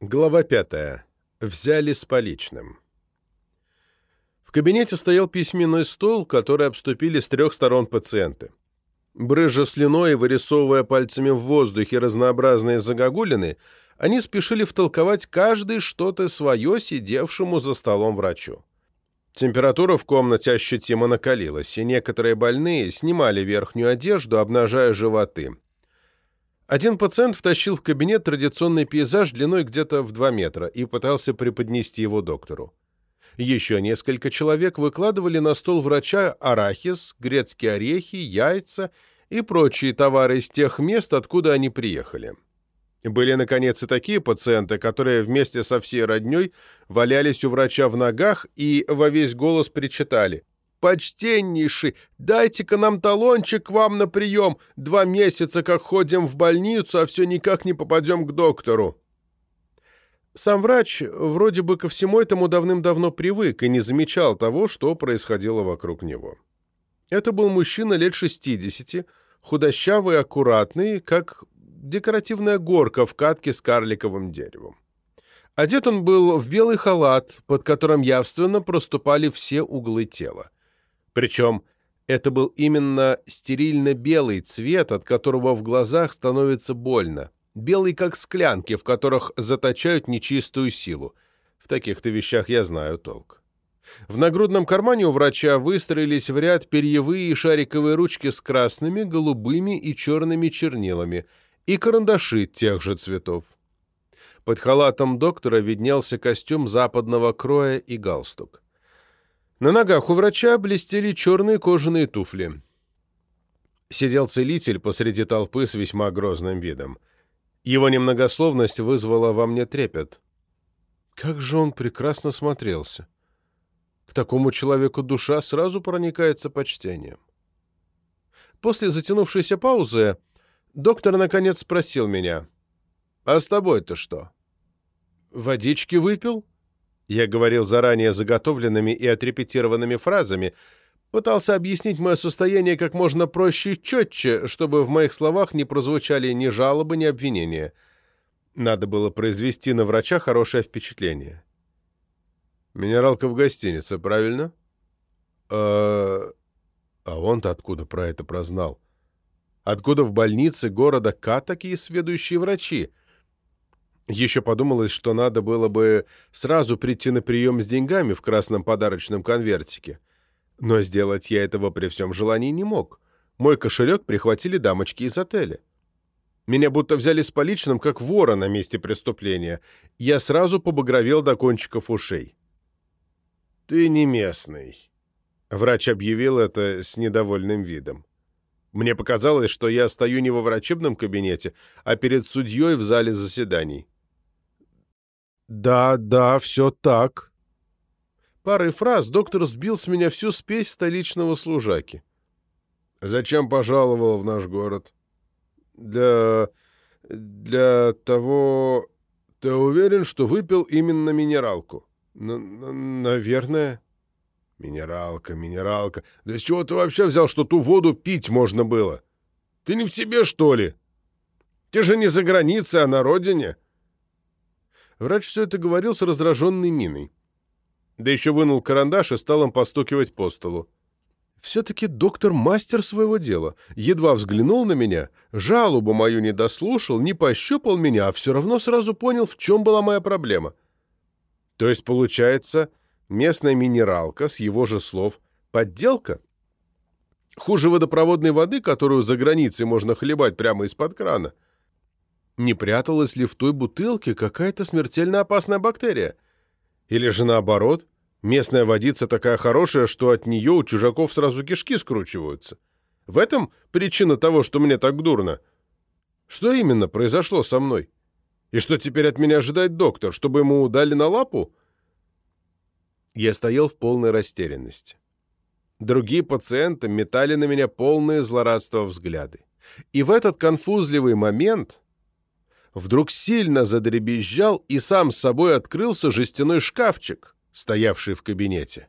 Глава пятая. Взяли с поличным. В кабинете стоял письменный стол, который обступили с трех сторон пациенты. Брыжа слюной и вырисовывая пальцами в воздухе разнообразные загогулины, они спешили втолковать каждый что-то свое сидевшему за столом врачу. Температура в комнате ощутимо накалилась, и некоторые больные снимали верхнюю одежду, обнажая животы. Один пациент втащил в кабинет традиционный пейзаж длиной где-то в 2 метра и пытался преподнести его доктору. Еще несколько человек выкладывали на стол врача арахис, грецкие орехи, яйца и прочие товары из тех мест, откуда они приехали. Были, наконец, и такие пациенты, которые вместе со всей родней валялись у врача в ногах и во весь голос причитали почтеннейший, дайте-ка нам талончик вам на прием. Два месяца как ходим в больницу, а все никак не попадем к доктору». Сам врач вроде бы ко всему этому давным-давно привык и не замечал того, что происходило вокруг него. Это был мужчина лет 60, худощавый аккуратный, как декоративная горка в катке с карликовым деревом. Одет он был в белый халат, под которым явственно проступали все углы тела. Причем это был именно стерильно-белый цвет, от которого в глазах становится больно. Белый, как склянки, в которых заточают нечистую силу. В таких-то вещах я знаю толк. В нагрудном кармане у врача выстроились в ряд перьевые и шариковые ручки с красными, голубыми и черными чернилами и карандаши тех же цветов. Под халатом доктора виднелся костюм западного кроя и галстук. На ногах у врача блестели черные кожаные туфли. Сидел целитель посреди толпы с весьма грозным видом. Его немногословность вызвала во мне трепет. Как же он прекрасно смотрелся. К такому человеку душа сразу проникается почтением. После затянувшейся паузы доктор наконец спросил меня, «А с тобой-то что? Водички выпил?» Я говорил заранее заготовленными и отрепетированными фразами, пытался объяснить мое состояние как можно проще и четче, чтобы в моих словах не прозвучали ни жалобы, ни обвинения. Надо было произвести на врача хорошее впечатление. «Минералка в гостинице, правильно?» «А, а он-то откуда про это прознал? Откуда в больнице города К такие сведущие врачи?» Еще подумалось, что надо было бы сразу прийти на прием с деньгами в красном подарочном конвертике. Но сделать я этого при всем желании не мог. Мой кошелек прихватили дамочки из отеля. Меня будто взяли с поличным, как вора на месте преступления. Я сразу побагровел до кончиков ушей. «Ты не местный», — врач объявил это с недовольным видом. Мне показалось, что я стою не во врачебном кабинете, а перед судьей в зале заседаний. «Да, да, все так». Парой фраз доктор сбил с меня всю спесь столичного служаки. «Зачем пожаловал в наш город?» «Для... для того... Ты уверен, что выпил именно минералку?» Н «Наверное». «Минералка, минералка. Да с чего ты вообще взял, что ту воду пить можно было? Ты не в себе, что ли? Ты же не за границей, а на родине». Врач все это говорил с раздраженной миной. Да еще вынул карандаш и стал им постукивать по столу. Все-таки доктор мастер своего дела. Едва взглянул на меня, жалобу мою не дослушал, не пощупал меня, а все равно сразу понял, в чем была моя проблема. То есть, получается, местная минералка, с его же слов, подделка? Хуже водопроводной воды, которую за границей можно хлебать прямо из-под крана. — не пряталась ли в той бутылке какая-то смертельно опасная бактерия? Или же наоборот, местная водица такая хорошая, что от нее у чужаков сразу кишки скручиваются? В этом причина того, что мне так дурно? Что именно произошло со мной? И что теперь от меня ожидает доктор, чтобы ему дали на лапу? Я стоял в полной растерянности. Другие пациенты метали на меня полные злорадства взгляды. И в этот конфузливый момент вдруг сильно задребезжал и сам с собой открылся жестяной шкафчик, стоявший в кабинете.